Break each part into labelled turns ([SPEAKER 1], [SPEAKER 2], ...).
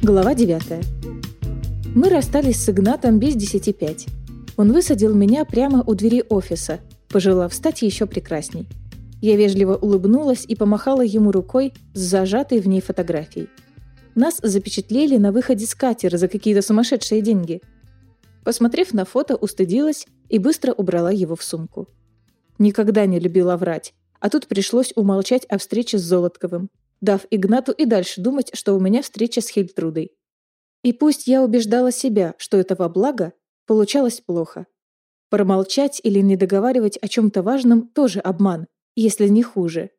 [SPEAKER 1] Глава 9. Мы расстались с Игнатом без десяти пять. Он высадил меня прямо у двери офиса, пожелав стать еще прекрасней. Я вежливо улыбнулась и помахала ему рукой с зажатой в ней фотографией. Нас запечатлели на выходе с катера за какие-то сумасшедшие деньги. Посмотрев на фото, устыдилась и быстро убрала его в сумку. Никогда не любила врать, а тут пришлось умолчать о встрече с Золотковым, дав Игнату и дальше думать, что у меня встреча с Хельтрудой. И пусть я убеждала себя, что этого блага, получалось плохо. Промолчать или не договаривать о чем-то важном тоже обман, если не хуже.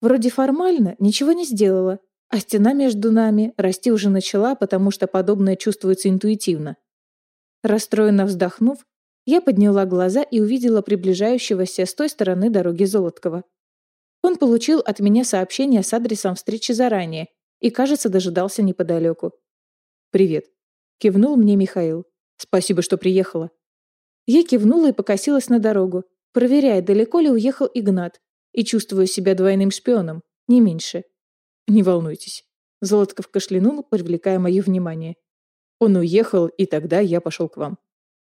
[SPEAKER 1] Вроде формально ничего не сделала, а стена между нами расти уже начала, потому что подобное чувствуется интуитивно. Расстроенно вздохнув, я подняла глаза и увидела приближающегося с той стороны дороги Золоткова. Он получил от меня сообщение с адресом встречи заранее и, кажется, дожидался неподалеку. «Привет», — кивнул мне Михаил. «Спасибо, что приехала». Я кивнула и покосилась на дорогу, проверяя, далеко ли уехал Игнат, и чувствую себя двойным шпионом, не меньше. «Не волнуйтесь». Золотков кашлянул, привлекая мое внимание. «Он уехал, и тогда я пошел к вам.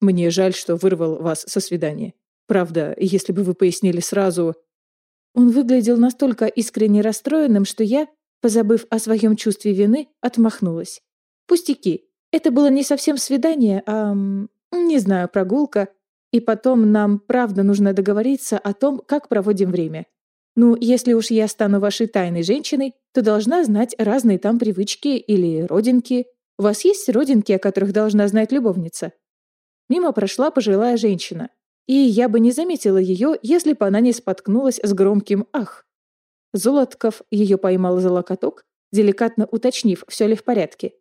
[SPEAKER 1] Мне жаль, что вырвал вас со свидания. Правда, если бы вы пояснили сразу, он выглядел настолько искренне расстроенным, что я, позабыв о своем чувстве вины, отмахнулась. Пустяки. Это было не совсем свидание, а... не знаю, прогулка. И потом нам правда нужно договориться о том, как проводим время. Ну, если уж я стану вашей тайной женщиной, то должна знать разные там привычки или родинки. У вас есть родинки, о которых должна знать любовница? Мимо прошла пожилая женщина и я бы не заметила ее, если бы она не споткнулась с громким «ах». Золотков ее поймал за локоток, деликатно уточнив, все ли в порядке.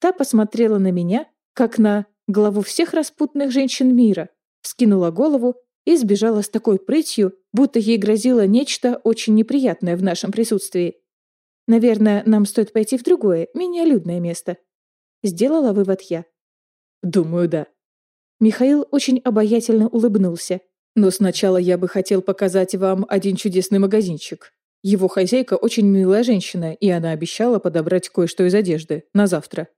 [SPEAKER 1] Та посмотрела на меня, как на главу всех распутных женщин мира, вскинула голову и сбежала с такой прытью, будто ей грозило нечто очень неприятное в нашем присутствии. Наверное, нам стоит пойти в другое, менее людное место. Сделала вывод я. Думаю, да. Михаил очень обаятельно улыбнулся. «Но сначала я бы хотел показать вам один чудесный магазинчик. Его хозяйка очень милая женщина, и она обещала подобрать кое-что из одежды на завтра».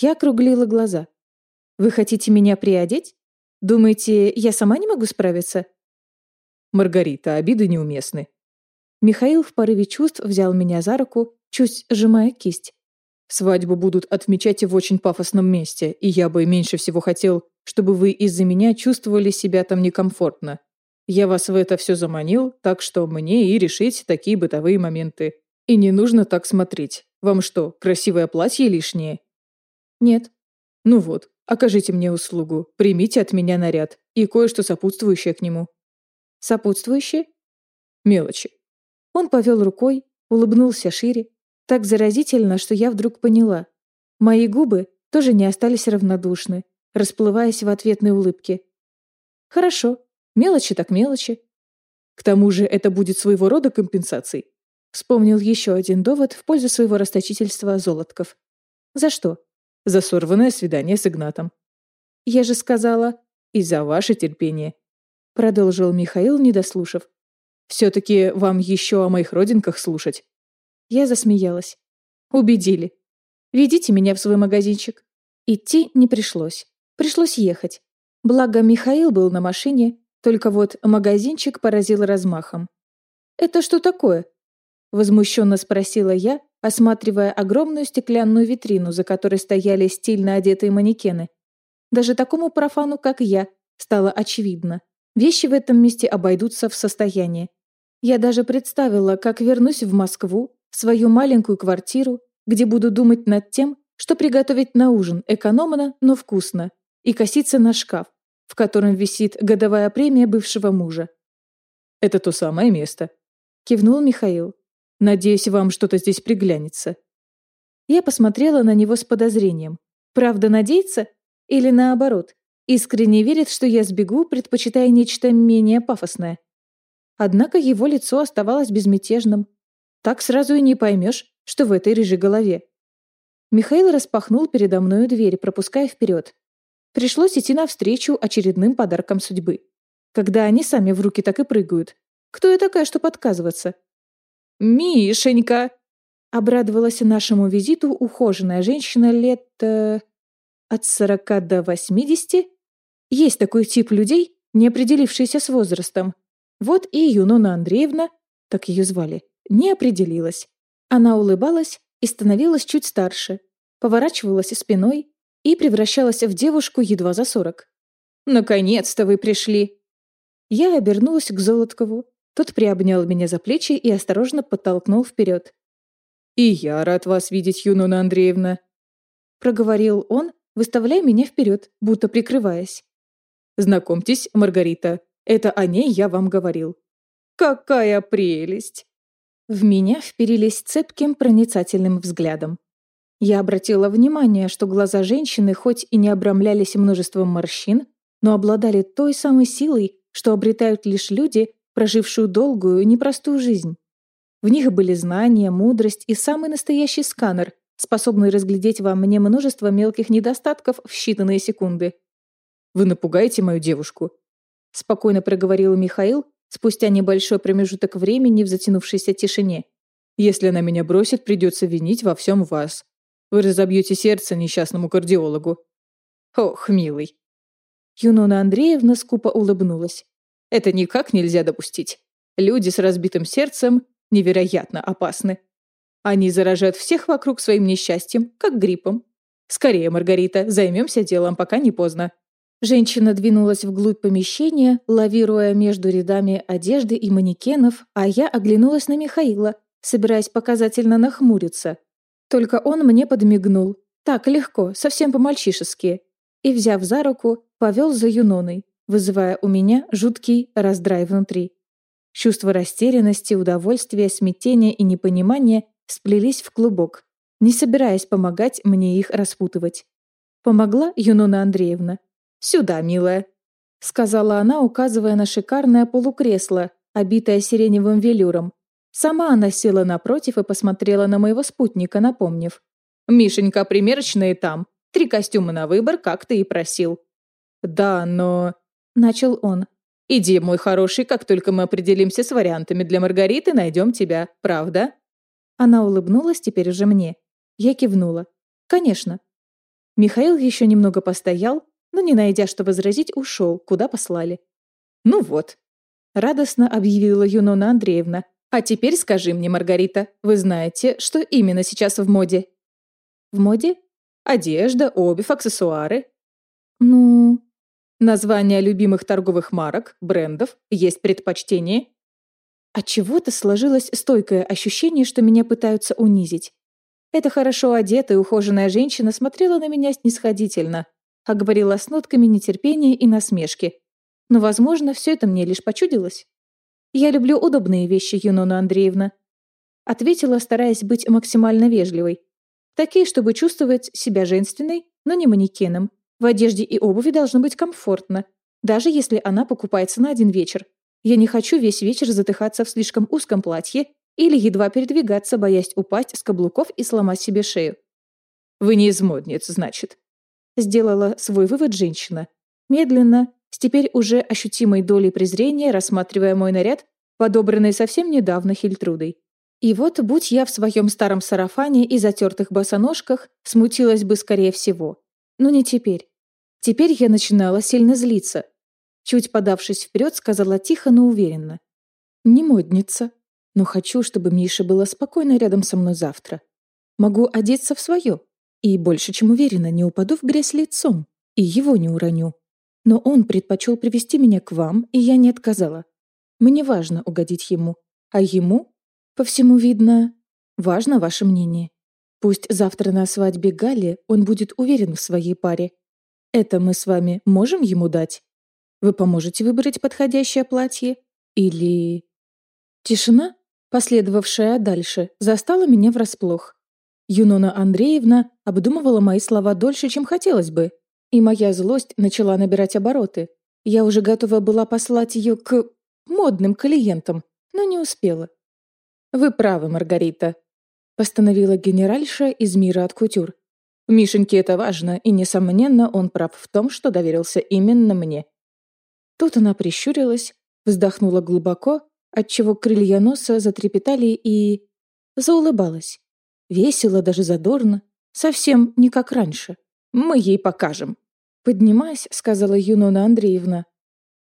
[SPEAKER 1] Я округлила глаза. «Вы хотите меня приодеть? Думаете, я сама не могу справиться?» «Маргарита, обиды неуместны». Михаил в порыве чувств взял меня за руку, чуть сжимая кисть. «Свадьбу будут отмечать в очень пафосном месте, и я бы меньше всего хотел, чтобы вы из-за меня чувствовали себя там некомфортно. Я вас в это все заманил, так что мне и решить такие бытовые моменты. И не нужно так смотреть. Вам что, красивое платье лишнее? Нет. Ну вот, окажите мне услугу. Примите от меня наряд и кое-что сопутствующее к нему. Сопутствующее? Мелочи. Он повел рукой, улыбнулся шире, так заразительно, что я вдруг поняла. Мои губы тоже не остались равнодушны, расплываясь в ответной улыбке. «Хорошо. Мелочи так мелочи. К тому же это будет своего рода компенсацией». Вспомнил еще один довод в пользу своего расточительства Золотков. «За что?» «За сорванное свидание с Игнатом». «Я же сказала...» «И за ваше терпение», — продолжил Михаил, не дослушав. «Все-таки вам еще о моих родинках слушать». Я засмеялась. «Убедили. Ведите меня в свой магазинчик». Идти не пришлось. Пришлось ехать. Благо, Михаил был на машине, только вот магазинчик поразил размахом. «Это что такое?» Возмущенно спросила я, осматривая огромную стеклянную витрину, за которой стояли стильно одетые манекены. Даже такому профану, как я, стало очевидно. Вещи в этом месте обойдутся в состоянии. Я даже представила, как вернусь в Москву, в свою маленькую квартиру, где буду думать над тем, что приготовить на ужин экономно, но вкусно, и коситься на шкаф, в котором висит годовая премия бывшего мужа. «Это то самое место», — кивнул Михаил. «Надеюсь, вам что-то здесь приглянется». Я посмотрела на него с подозрением. Правда, надеется? Или наоборот, искренне верит, что я сбегу, предпочитая нечто менее пафосное? Однако его лицо оставалось безмятежным. Так сразу и не поймешь, что в этой рыжей голове. Михаил распахнул передо мною дверь, пропуская вперед. Пришлось идти навстречу очередным подаркам судьбы. Когда они сами в руки так и прыгают. Кто я такая, чтобы отказываться? «Мишенька!» Обрадовалась нашему визиту ухоженная женщина лет... Э, от сорока до восьмидесяти. Есть такой тип людей, не определившийся с возрастом. Вот и Юнона Андреевна, так ее звали, не определилась. Она улыбалась и становилась чуть старше, поворачивалась спиной и превращалась в девушку едва за сорок. «Наконец-то вы пришли!» Я обернулась к Золоткову. Тот приобнял меня за плечи и осторожно подтолкнул вперед. «И я рад вас видеть, Юнона Андреевна», — проговорил он, выставляя меня вперед, будто прикрываясь. «Знакомьтесь, Маргарита, это о ней я вам говорил». «Какая прелесть!» В меня вперились цепким проницательным взглядом. Я обратила внимание, что глаза женщины хоть и не обрамлялись множеством морщин, но обладали той самой силой, что обретают лишь люди, прожившие долгую, непростую жизнь. В них были знания, мудрость и самый настоящий сканер, способный разглядеть во мне множество мелких недостатков в считанные секунды. «Вы напугаете мою девушку?» Спокойно проговорил Михаил спустя небольшой промежуток времени в затянувшейся тишине. «Если она меня бросит, придется винить во всем вас. Вы разобьете сердце несчастному кардиологу». «Ох, милый». Юнона Андреевна скупо улыбнулась. «Это никак нельзя допустить. Люди с разбитым сердцем невероятно опасны. Они заражают всех вокруг своим несчастьем, как гриппом. Скорее, Маргарита, займемся делом, пока не поздно. Женщина двинулась вглубь помещения, лавируя между рядами одежды и манекенов, а я оглянулась на Михаила, собираясь показательно нахмуриться. Только он мне подмигнул. Так легко, совсем по-мальчишески. И, взяв за руку, повел за Юноной, вызывая у меня жуткий раздрай внутри. Чувства растерянности, удовольствия, смятения и непонимания сплелись в клубок, не собираясь помогать мне их распутывать. Помогла Юнона Андреевна. «Сюда, милая», — сказала она, указывая на шикарное полукресло, обитое сиреневым велюром. Сама она села напротив и посмотрела на моего спутника, напомнив. «Мишенька, примерочные там. Три костюма на выбор, как ты и просил». «Да, но...» — начал он. «Иди, мой хороший, как только мы определимся с вариантами для Маргариты, найдем тебя, правда?» Она улыбнулась теперь уже мне. Я кивнула. «Конечно». Михаил еще немного постоял, но, не найдя, что возразить, ушел, куда послали. «Ну вот», — радостно объявила Юнона Андреевна. «А теперь скажи мне, Маргарита, вы знаете, что именно сейчас в моде?» «В моде? Одежда, обувь, аксессуары». «Ну...» Названия любимых торговых марок, брендов, есть предпочтение. От чего-то сложилось стойкое ощущение, что меня пытаются унизить. Эта хорошо одетая, ухоженная женщина смотрела на меня снисходительно, а говорила с нотками нетерпения и насмешки. Но, возможно, все это мне лишь почудилось. «Я люблю удобные вещи, Юнона Андреевна», ответила, стараясь быть максимально вежливой. Такие, чтобы чувствовать себя женственной, но не манекеном, в одежде и обуви должно быть комфортно, даже если она покупается на один вечер. Я не хочу весь вечер затыхаться в слишком узком платье или едва передвигаться, боясь упасть с каблуков и сломать себе шею. «Вы не из модниц, значит?» Сделала свой вывод женщина. Медленно, с теперь уже ощутимой долей презрения, рассматривая мой наряд, подобранный совсем недавно Хильтрудой. И вот, будь я в своем старом сарафане и затертых босоножках, смутилась бы скорее всего. Но не теперь. Теперь я начинала сильно злиться. Чуть подавшись вперед, сказала тихо, но уверенно. «Не модница, но хочу, чтобы Миша была спокойно рядом со мной завтра. Могу одеться в свое, и больше чем уверена, не упаду в грязь лицом, и его не уроню. Но он предпочел привести меня к вам, и я не отказала. Мне важно угодить ему, а ему, по всему видно, важно ваше мнение. Пусть завтра на свадьбе Гали он будет уверен в своей паре. Это мы с вами можем ему дать? Вы поможете выбрать подходящее платье? Или... Тишина, последовавшая дальше, застала меня врасплох. Юнона Андреевна обдумывала мои слова дольше, чем хотелось бы, и моя злость начала набирать обороты. Я уже готова была послать ее к модным клиентам, но не успела. «Вы правы, Маргарита», постановила генеральша из мира от кутюр. Мишеньке это важно, и, несомненно, он прав в том, что доверился именно мне. Тут она прищурилась, вздохнула глубоко, отчего крылья носа затрепетали и... заулыбалась. Весело, даже задорно. Совсем не как раньше. Мы ей покажем. Поднимаясь, сказала Юнона Андреевна.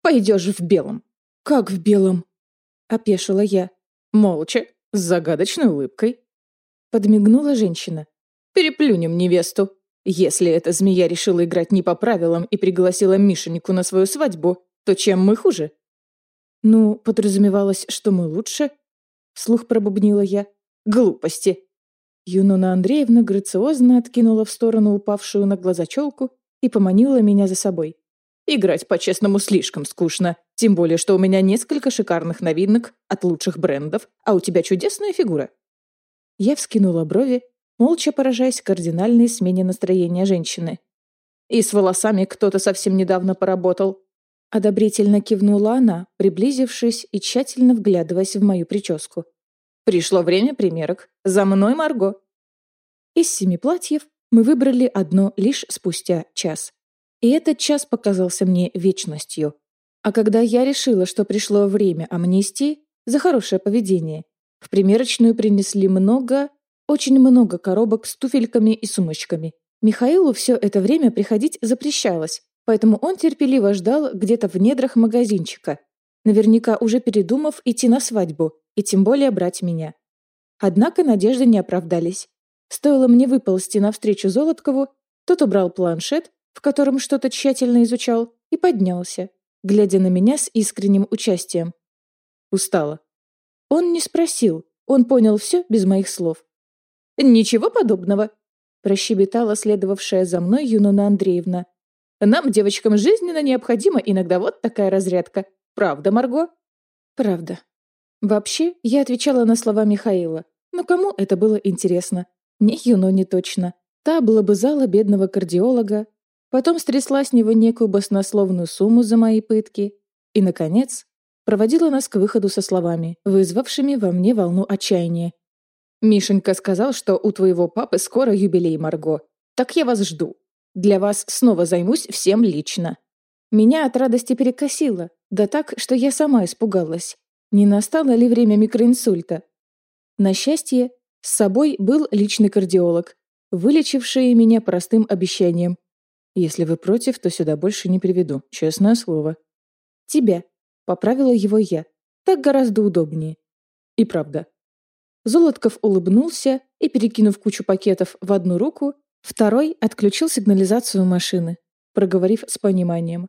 [SPEAKER 1] Пойдешь в белом. Как в белом? Опешила я. Молча, с загадочной улыбкой. Подмигнула женщина. Переплюнем невесту. Если эта змея решила играть не по правилам и пригласила Мишеньку на свою свадьбу, то чем мы хуже? Ну, подразумевалось, что мы лучше. Вслух пробубнила я. Глупости. Юнона Андреевна грациозно откинула в сторону упавшую на глаза челку и поманила меня за собой. «Играть по-честному слишком скучно, тем более, что у меня несколько шикарных новинок от лучших брендов, а у тебя чудесная фигура». Я вскинула брови, молча поражаясь кардинальной смене настроения женщины. «И с волосами кто-то совсем недавно поработал». Одобрительно кивнула она, приблизившись и тщательно вглядываясь в мою прическу. Пришло время примерок. За мной, Марго. Из семи платьев мы выбрали одно лишь спустя час. И этот час показался мне вечностью. А когда я решила, что пришло время амнистии за хорошее поведение, в примерочную принесли много, очень много коробок с туфельками и сумочками. Михаилу все это время приходить запрещалось, поэтому он терпеливо ждал где-то в недрах магазинчика, наверняка уже передумав идти на свадьбу, и тем более брать меня. Однако надежды не оправдались. Стоило мне выползти навстречу Золоткову, тот убрал планшет, в котором что-то тщательно изучал, и поднялся, глядя на меня с искренним участием. Устала. Он не спросил, он понял все без моих слов. «Ничего подобного», – прощебетала следовавшая за мной Юнона Андреевна. «Нам, девочкам, жизненно необходима иногда вот такая разрядка. Правда, Марго?» «Правда», Вообще, я отвечала на слова Михаила. Но кому это было интересно? Не Юно не точно. Та была бы зала бедного кардиолога, потом стрясла с него некую баснословную сумму за мои пытки и, наконец, проводила нас к выходу со словами, вызвавшими во мне волну отчаяния. «Мишенька сказал, что у твоего папы скоро юбилей, Марго. Так я вас жду. Для вас снова займусь всем лично». Меня от радости перекосило, да так, что я сама испугалась. Не настало ли время микроинсульта? На счастье, с собой был личный кардиолог, вылечивший меня простым обещанием. Если вы против, то сюда больше не приведу, честное слово. Тебя. Поправила его я. Так гораздо удобнее. И правда. Золотков улыбнулся и, перекинув кучу пакетов в одну руку, второй отключил сигнализацию машины, проговорив с пониманием.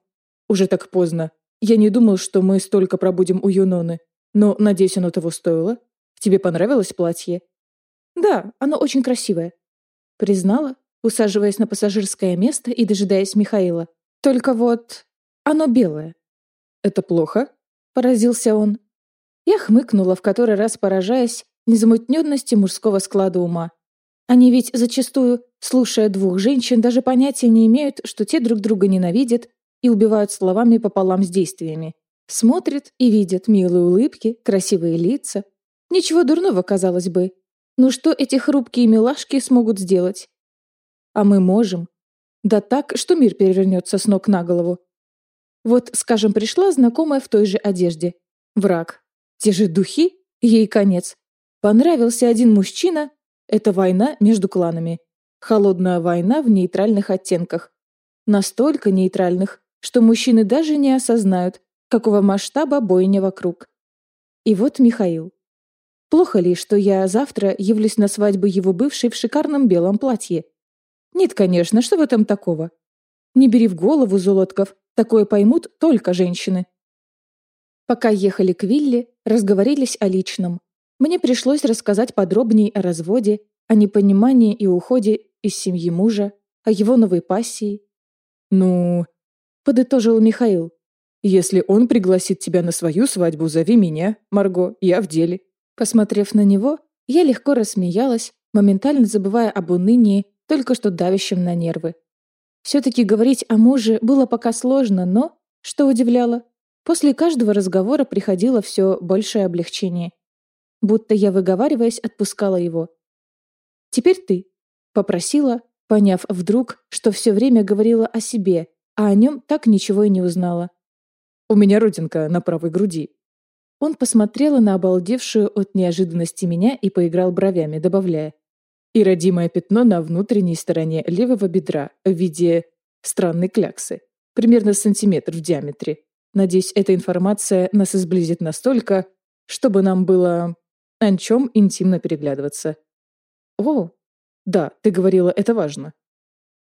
[SPEAKER 1] «Уже так поздно. Я не думал, что мы столько пробудем у Юноны. Но, надеюсь, оно того стоило. Тебе понравилось платье? Да, оно очень красивое. Признала, усаживаясь на пассажирское место и дожидаясь Михаила. Только вот оно белое. Это плохо? Поразился он. Я хмыкнула, в который раз поражаясь незамутненности мужского склада ума. Они ведь зачастую, слушая двух женщин, даже понятия не имеют, что те друг друга ненавидят и убивают словами пополам с действиями. Смотрит и видит милые улыбки, красивые лица. Ничего дурного, казалось бы. Но что эти хрупкие милашки смогут сделать? А мы можем. Да так, что мир перевернется с ног на голову. Вот, скажем, пришла знакомая в той же одежде. Враг. Те же духи? Ей конец. Понравился один мужчина. Это война между кланами. Холодная война в нейтральных оттенках. Настолько нейтральных, что мужчины даже не осознают, какого масштаба бойня вокруг. И вот Михаил. Плохо ли, что я завтра явлюсь на свадьбу его бывшей в шикарном белом платье? Нет, конечно, что в этом такого? Не бери в голову, Золотков, такое поймут только женщины. Пока ехали к вилле, разговорились о личном. Мне пришлось рассказать подробнее о разводе, о непонимании и уходе из семьи мужа, о его новой пассии. «Ну...» — подытожил Михаил. Если он пригласит тебя на свою свадьбу, зови меня, Марго, я в деле». Посмотрев на него, я легко рассмеялась, моментально забывая об унынии, только что давящем на нервы. Все-таки говорить о муже было пока сложно, но, что удивляло, после каждого разговора приходило все большее облегчение. Будто я, выговариваясь, отпускала его. «Теперь ты», — попросила, поняв вдруг, что все время говорила о себе, а о нем так ничего и не узнала. У меня родинка на правой груди». Он посмотрел на обалдевшую от неожиданности меня и поиграл бровями, добавляя. и родимое пятно на внутренней стороне левого бедра в виде странной кляксы, примерно сантиметр в диаметре. Надеюсь, эта информация нас изблизит настолько, чтобы нам было о чем интимно переглядываться. О, да, ты говорила, это важно.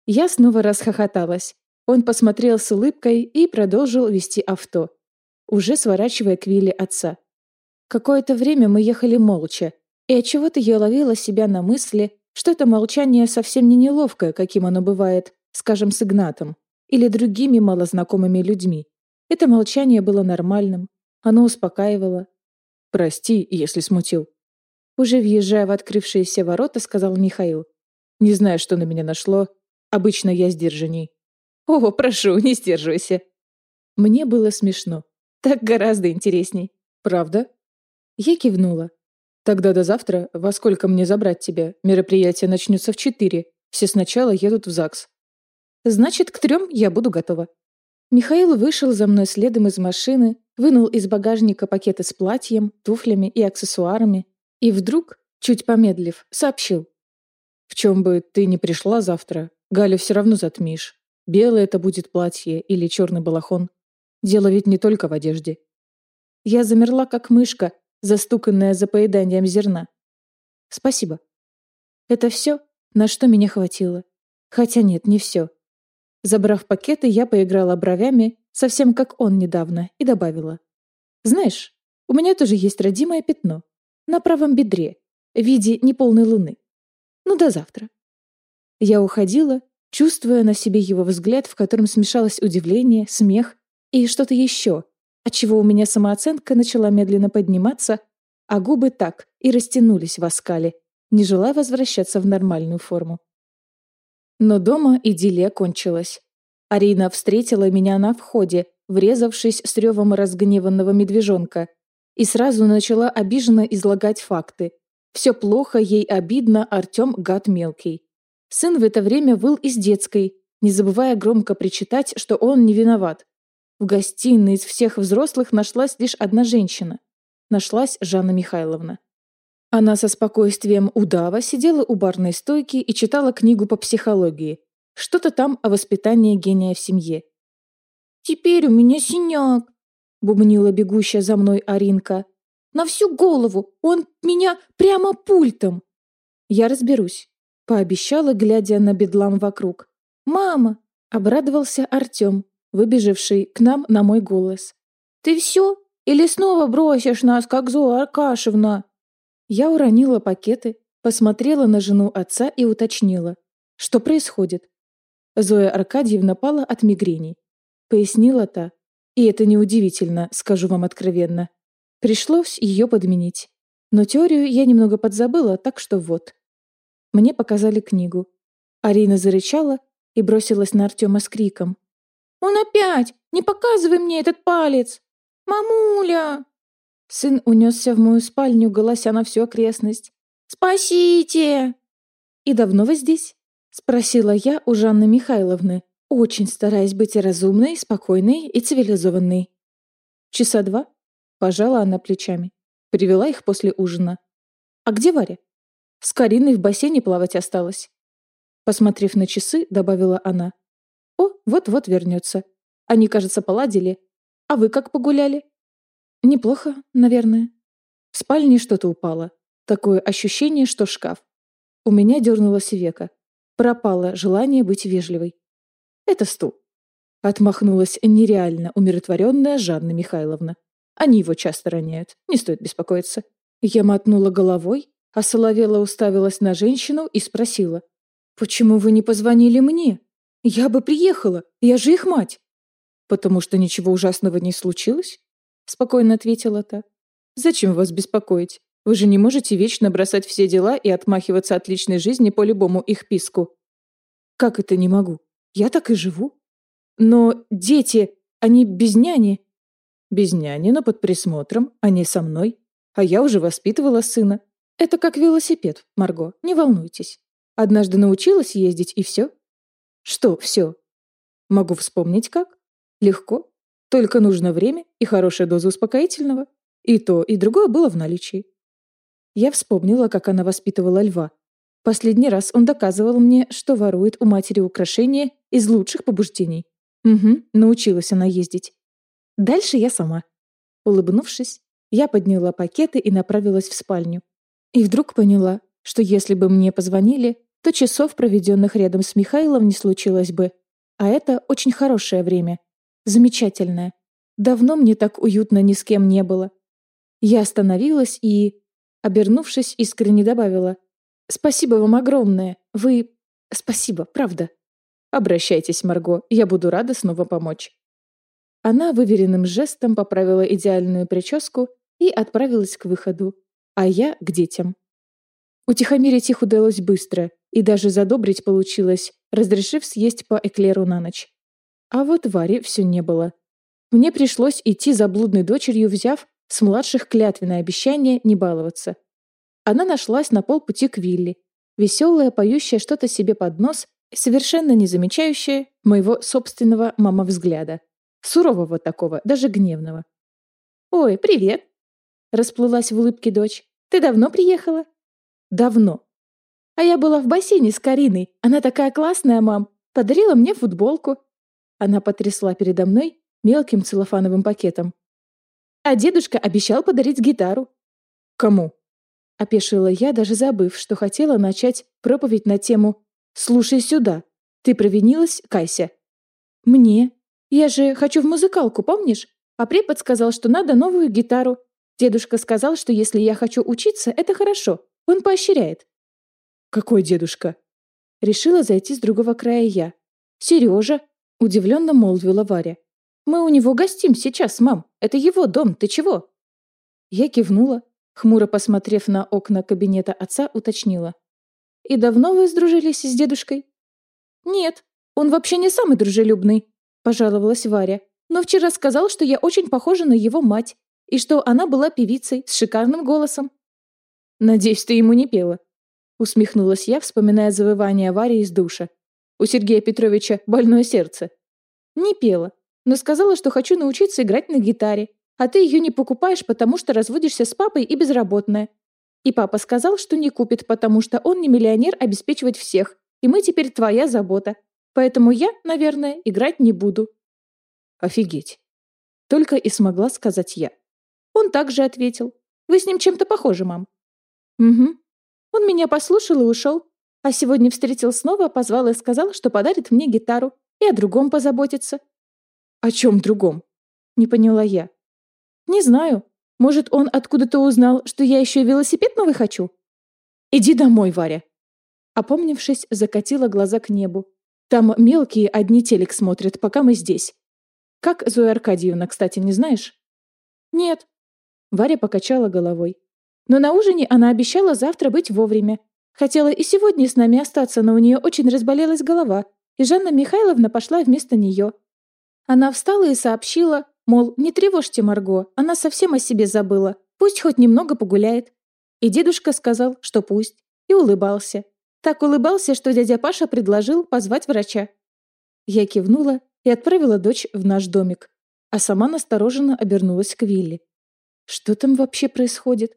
[SPEAKER 1] Я снова расхохоталась. Он посмотрел с улыбкой и продолжил вести авто, уже сворачивая к вилле отца. Какое-то время мы ехали молча, и отчего-то я ловила себя на мысли, что это молчание совсем не неловкое, каким оно бывает, скажем, с Игнатом или другими малознакомыми людьми. Это молчание было нормальным, оно успокаивало. «Прости, если смутил». Уже въезжая в открывшиеся ворота, сказал Михаил. «Не знаю, что на меня нашло. Обычно я сдержанней». «О, прошу, не сдерживайся». Мне было смешно. Так гораздо интересней. «Правда?» Я кивнула. «Тогда до завтра. Во сколько мне забрать тебя? Мероприятие начнется в четыре. Все сначала едут в ЗАГС». «Значит, к трем я буду готова». Михаил вышел за мной следом из машины, вынул из багажника пакеты с платьем, туфлями и аксессуарами и вдруг, чуть помедлив, сообщил. «В чем бы ты ни пришла завтра, Галю все равно затмишь. Белое это будет платье или черный балахон. Дело ведь не только в одежде». Я замерла, как мышка, застуканная за поеданием зерна. Спасибо. Это все, на что меня хватило. Хотя нет, не все. Забрав пакеты, я поиграла бровями, совсем как он недавно, и добавила. Знаешь, у меня тоже есть родимое пятно. На правом бедре, в виде неполной луны. Ну, до завтра. Я уходила, чувствуя на себе его взгляд, в котором смешалось удивление, смех и что-то еще, отчего у меня самооценка начала медленно подниматься, а губы так и растянулись в оскале, не желая возвращаться в нормальную форму. Но дома идиллия кончилась. Арина встретила меня на входе, врезавшись с ревом разгневанного медвежонка, и сразу начала обиженно излагать факты. Все плохо, ей обидно, Артем гад мелкий. Сын в это время выл из детской, не забывая громко причитать, что он не виноват. В гостиной из всех взрослых нашлась лишь одна женщина. Нашлась Жанна Михайловна. Она со спокойствием удава сидела у барной стойки и читала книгу по психологии. Что-то там о воспитании гения в семье. «Теперь у меня синяк», — бубнила бегущая за мной Аринка. «На всю голову! Он меня прямо пультом!» «Я разберусь», — пообещала, глядя на бедлам вокруг. «Мама!» — обрадовался Артем выбежавший к нам на мой голос. «Ты все? Или снова бросишь нас, как Зоя Аркашевна?» Я уронила пакеты, посмотрела на жену отца и уточнила. «Что происходит?» Зоя Аркадьевна пала от мигрени. Пояснила та. И это неудивительно, скажу вам откровенно. Пришлось ее подменить. Но теорию я немного подзабыла, так что вот. Мне показали книгу. Арина зарычала и бросилась на Артема с криком. «Он опять! Не показывай мне этот палец! Мамуля!» Сын унесся в мою спальню, голося на всю окрестность. «Спасите!» «И давно вы здесь?» — спросила я у Жанны Михайловны, очень стараясь быть разумной, спокойной и цивилизованной. «Часа два?» — пожала она плечами. Привела их после ужина. «А где Варя?» «С Кариной в бассейне плавать осталась». Посмотрев на часы, добавила она. О, вот-вот вернется. Они, кажется, поладили. А вы как погуляли? Неплохо, наверное. В спальне что-то упало. Такое ощущение, что шкаф. У меня дернулось века. Пропало желание быть вежливой. Это стул. Отмахнулась нереально умиротворенная Жанна Михайловна. Они его часто роняют. Не стоит беспокоиться. Я мотнула головой, а Соловела уставилась на женщину и спросила. «Почему вы не позвонили мне?» «Я бы приехала, я же их мать!» «Потому что ничего ужасного не случилось?» Спокойно ответила та. «Зачем вас беспокоить? Вы же не можете вечно бросать все дела и отмахиваться от личной жизни по любому их писку». «Как это не могу? Я так и живу». «Но дети, они без няни». «Без няни, но под присмотром, они со мной. А я уже воспитывала сына. Это как велосипед, Марго, не волнуйтесь. Однажды научилась ездить, и все. Что все? Могу вспомнить как? Легко. Только нужно время и хорошая доза успокоительного. И то, и другое было в наличии. Я вспомнила, как она воспитывала льва. Последний раз он доказывал мне, что ворует у матери украшения из лучших побуждений. Угу, научилась она ездить. Дальше я сама. Улыбнувшись, я подняла пакеты и направилась в спальню. И вдруг поняла, что если бы мне позвонили, то часов, проведенных рядом с Михаилом, не случилось бы. А это очень хорошее время. Замечательное. Давно мне так уютно ни с кем не было. Я остановилась и, обернувшись, искренне добавила. «Спасибо вам огромное. Вы... Спасибо, правда». «Обращайтесь, Марго, я буду рада снова помочь». Она выверенным жестом поправила идеальную прическу и отправилась к выходу, а я — к детям. Утихомирить их удалось быстро, и даже задобрить получилось, разрешив съесть по эклеру на ночь. А вот Варе все не было. Мне пришлось идти за блудной дочерью, взяв с младших клятвенное обещание не баловаться. Она нашлась на полпути к Вилли, веселая, поющая что-то себе под нос, совершенно не замечающая моего собственного мама-взгляда. Сурового такого, даже гневного. «Ой, привет!» Расплылась в улыбке дочь. «Ты давно приехала?» «Давно». «А я была в бассейне с Кариной. Она такая классная, мам. Подарила мне футболку». Она потрясла передо мной мелким целлофановым пакетом. «А дедушка обещал подарить гитару». «Кому?» Опешила я, даже забыв, что хотела начать проповедь на тему «Слушай сюда. Ты провинилась, кайся». «Мне», я же хочу в музыкалку, помнишь? А препод сказал, что надо новую гитару. Дедушка сказал, что если я хочу учиться, это хорошо. Он поощряет. Какой дедушка? Решила зайти с другого края я. Сережа, удивленно молвила Варя. Мы у него гостим сейчас, мам. Это его дом, ты чего? Я кивнула, хмуро посмотрев на окна кабинета отца, уточнила. «И давно вы сдружились с дедушкой?» «Нет, он вообще не самый дружелюбный. — пожаловалась Варя. «Но вчера сказал, что я очень похожа на его мать, и что она была певицей с шикарным голосом». «Надеюсь, ты ему не пела?» Усмехнулась я, вспоминая завывание Вари из душа. У Сергея Петровича больное сердце. «Не пела, но сказала, что хочу научиться играть на гитаре, а ты ее не покупаешь, потому что разводишься с папой и безработная. И папа сказал, что не купит, потому что он не миллионер обеспечивать всех, и мы теперь твоя забота. Поэтому я, наверное, играть не буду». «Офигеть!» Только и смогла сказать я. Он также ответил. «Вы с ним чем-то похожи, мам». «Угу». Он меня послушал и ушел. А сегодня встретил снова, позвал и сказал, что подарит мне гитару и о другом позаботится. «О чем другом?» Не поняла я. «Не знаю. Может, он откуда-то узнал, что я еще и велосипед новый хочу?» «Иди домой, Варя!» Опомнившись, закатила глаза к небу. Там мелкие одни телек смотрят, пока мы здесь. Как Зоя Аркадьевна, кстати, не знаешь? Нет. Варя покачала головой. Но на ужине она обещала завтра быть вовремя. Хотела и сегодня с нами остаться, но у нее очень разболелась голова, и Жанна Михайловна пошла вместо нее. Она встала и сообщила, мол, не тревожьте Марго, она совсем о себе забыла, пусть хоть немного погуляет. И дедушка сказал, что пусть, и улыбался. Так улыбался, что дядя Паша предложил позвать врача. Я кивнула и отправила дочь в наш домик, а сама настороженно обернулась к Вилли. Что там вообще происходит?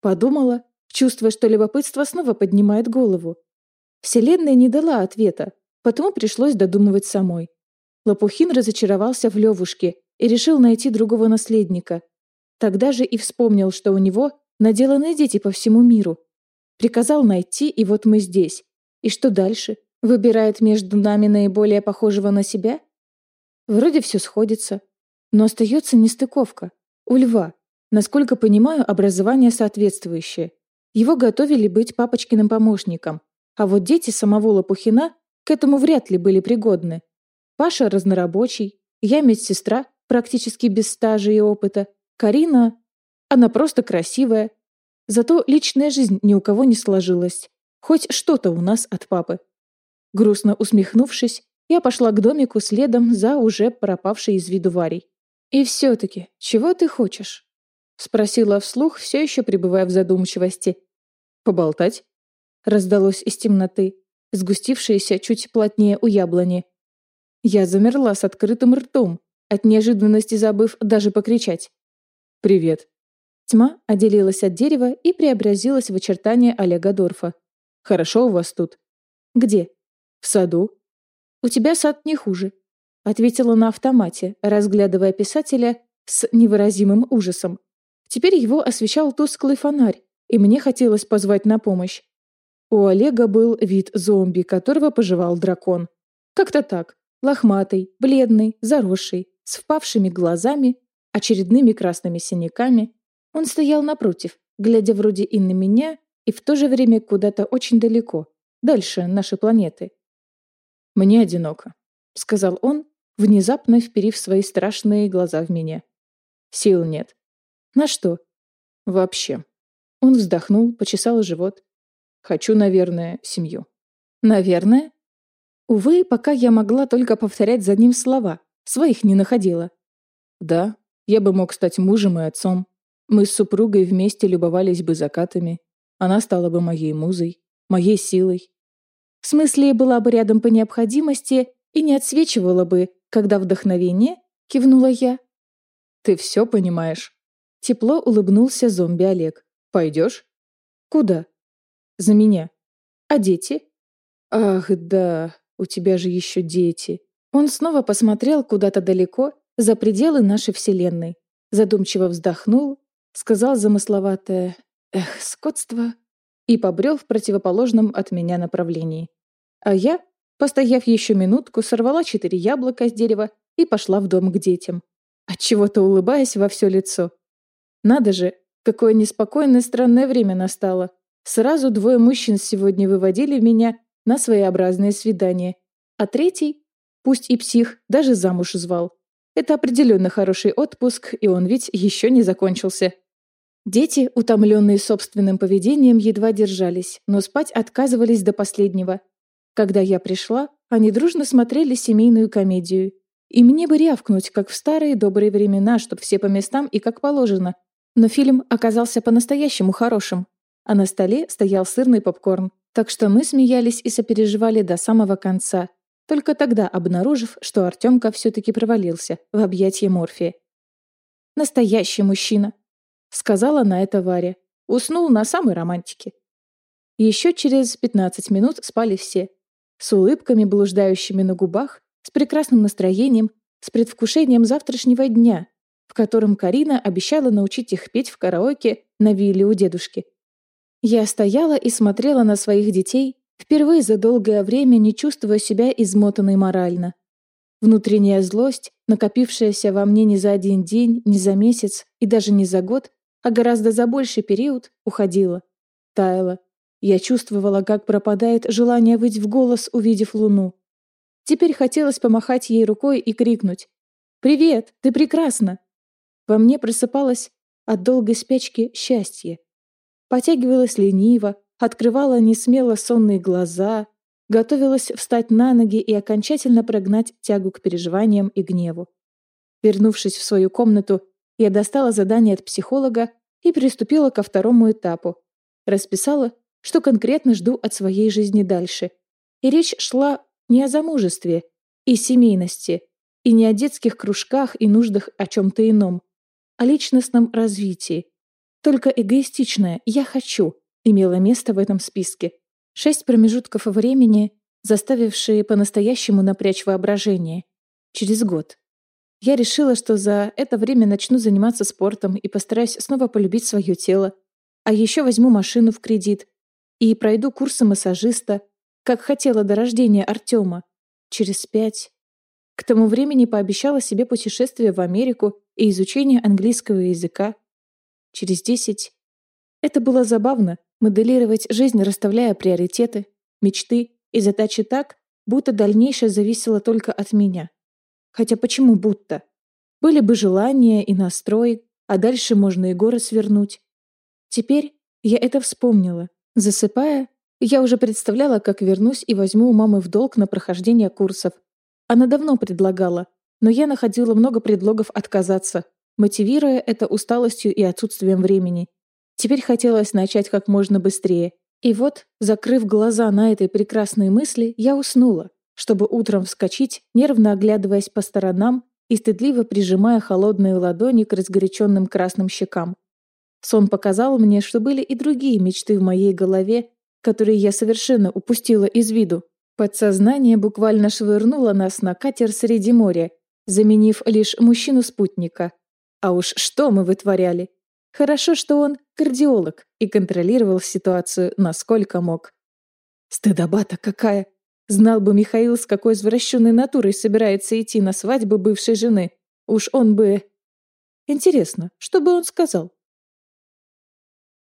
[SPEAKER 1] Подумала, чувствуя, что любопытство снова поднимает голову. Вселенная не дала ответа, потому пришлось додумывать самой. Лопухин разочаровался в Левушке и решил найти другого наследника. Тогда же и вспомнил, что у него наделаны дети по всему миру, Приказал найти, и вот мы здесь. И что дальше? Выбирает между нами наиболее похожего на себя? Вроде все сходится. Но остается нестыковка. У льва. Насколько понимаю, образование соответствующее. Его готовили быть папочкиным помощником. А вот дети самого Лопухина к этому вряд ли были пригодны. Паша разнорабочий, я медсестра, практически без стажа и опыта. Карина... Она просто красивая, Зато личная жизнь ни у кого не сложилась. Хоть что-то у нас от папы. Грустно усмехнувшись, я пошла к домику следом за уже пропавшей из виду Варей. «И все-таки, чего ты хочешь?» Спросила вслух, все еще пребывая в задумчивости. «Поболтать?» Раздалось из темноты, сгустившееся чуть плотнее у яблони. Я замерла с открытым ртом, от неожиданности забыв даже покричать. «Привет», Тьма отделилась от дерева и преобразилась в очертания Олега Дорфа. Хорошо у вас тут?» «Где?» «В саду». «У тебя сад не хуже», — ответила на автомате, разглядывая писателя с невыразимым ужасом. Теперь его освещал тусклый фонарь, и мне хотелось позвать на помощь. У Олега был вид зомби, которого пожевал дракон. Как-то так. Лохматый, бледный, заросший, с впавшими глазами, очередными красными синяками. Он стоял напротив, глядя вроде и на меня, и в то же время куда-то очень далеко, дальше нашей планеты. «Мне одиноко», — сказал он, внезапно вперив свои страшные глаза в меня. «Сил нет». «На что?» «Вообще». Он вздохнул, почесал живот. «Хочу, наверное, семью». «Наверное?» Увы, пока я могла только повторять за ним слова, своих не находила. «Да, я бы мог стать мужем и отцом. Мы с супругой вместе любовались бы закатами. Она стала бы моей музой, моей силой. В смысле, была бы рядом по необходимости и не отсвечивала бы, когда вдохновение, кивнула я. Ты все понимаешь. Тепло улыбнулся зомби Олег. Пойдешь? Куда? За меня. А дети? Ах, да, у тебя же еще дети. Он снова посмотрел куда-то далеко, за пределы нашей Вселенной. Задумчиво вздохнул, сказал замысловатое «Эх, скотство!» и побрел в противоположном от меня направлении. А я, постояв еще минутку, сорвала четыре яблока с дерева и пошла в дом к детям, отчего-то улыбаясь во все лицо. Надо же, какое неспокойное странное время настало. Сразу двое мужчин сегодня выводили меня на своеобразное свидание, а третий, пусть и псих, даже замуж звал. Это определенно хороший отпуск, и он ведь еще не закончился. Дети, утомленные собственным поведением, едва держались, но спать отказывались до последнего. Когда я пришла, они дружно смотрели семейную комедию. И мне бы рявкнуть, как в старые добрые времена, чтоб все по местам и как положено. Но фильм оказался по-настоящему хорошим. А на столе стоял сырный попкорн. Так что мы смеялись и сопереживали до самого конца. Только тогда обнаружив, что Артемка все-таки провалился в объятье Морфия. Настоящий мужчина. — сказала на это Варя. Уснул на самой романтике. Еще через 15 минут спали все. С улыбками, блуждающими на губах, с прекрасным настроением, с предвкушением завтрашнего дня, в котором Карина обещала научить их петь в караоке на вилле у дедушки. Я стояла и смотрела на своих детей, впервые за долгое время не чувствуя себя измотанной морально. Внутренняя злость, накопившаяся во мне не за один день, не за месяц и даже не за год, а гораздо за больший период уходила, таяла. Я чувствовала, как пропадает желание выть в голос, увидев луну. Теперь хотелось помахать ей рукой и крикнуть «Привет, ты прекрасна!». Во мне просыпалось от долгой спячки счастье. Потягивалась лениво, открывала несмело сонные глаза, готовилась встать на ноги и окончательно прогнать тягу к переживаниям и гневу. Вернувшись в свою комнату, я достала задание от психолога и приступила ко второму этапу. Расписала, что конкретно жду от своей жизни дальше. И речь шла не о замужестве и семейности, и не о детских кружках и нуждах о чем-то ином, о личностном развитии. Только эгоистичное «я хочу» имело место в этом списке. Шесть промежутков времени, заставившие по-настоящему напрячь воображение. Через год. Я решила, что за это время начну заниматься спортом и постараюсь снова полюбить свое тело. А еще возьму машину в кредит и пройду курсы массажиста, как хотела до рождения Артема. Через пять. К тому времени пообещала себе путешествие в Америку и изучение английского языка. Через десять. Это было забавно, моделировать жизнь, расставляя приоритеты, мечты и задачи так, будто дальнейшее зависело только от меня. Хотя почему будто? Были бы желания и настрой, а дальше можно и горы свернуть. Теперь я это вспомнила. Засыпая, я уже представляла, как вернусь и возьму у мамы в долг на прохождение курсов. Она давно предлагала, но я находила много предлогов отказаться, мотивируя это усталостью и отсутствием времени. Теперь хотелось начать как можно быстрее. И вот, закрыв глаза на этой прекрасной мысли, я уснула чтобы утром вскочить, нервно оглядываясь по сторонам и стыдливо прижимая холодные ладони к разгоряченным красным щекам. Сон показал мне, что были и другие мечты в моей голове, которые я совершенно упустила из виду. Подсознание буквально швырнуло нас на катер среди моря, заменив лишь мужчину-спутника. А уж что мы вытворяли! Хорошо, что он кардиолог и контролировал ситуацию насколько мог. Стыдоба-то какая! Знал бы Михаил, с какой извращенной натурой собирается идти на свадьбу бывшей жены. Уж он бы... Интересно, что бы он сказал?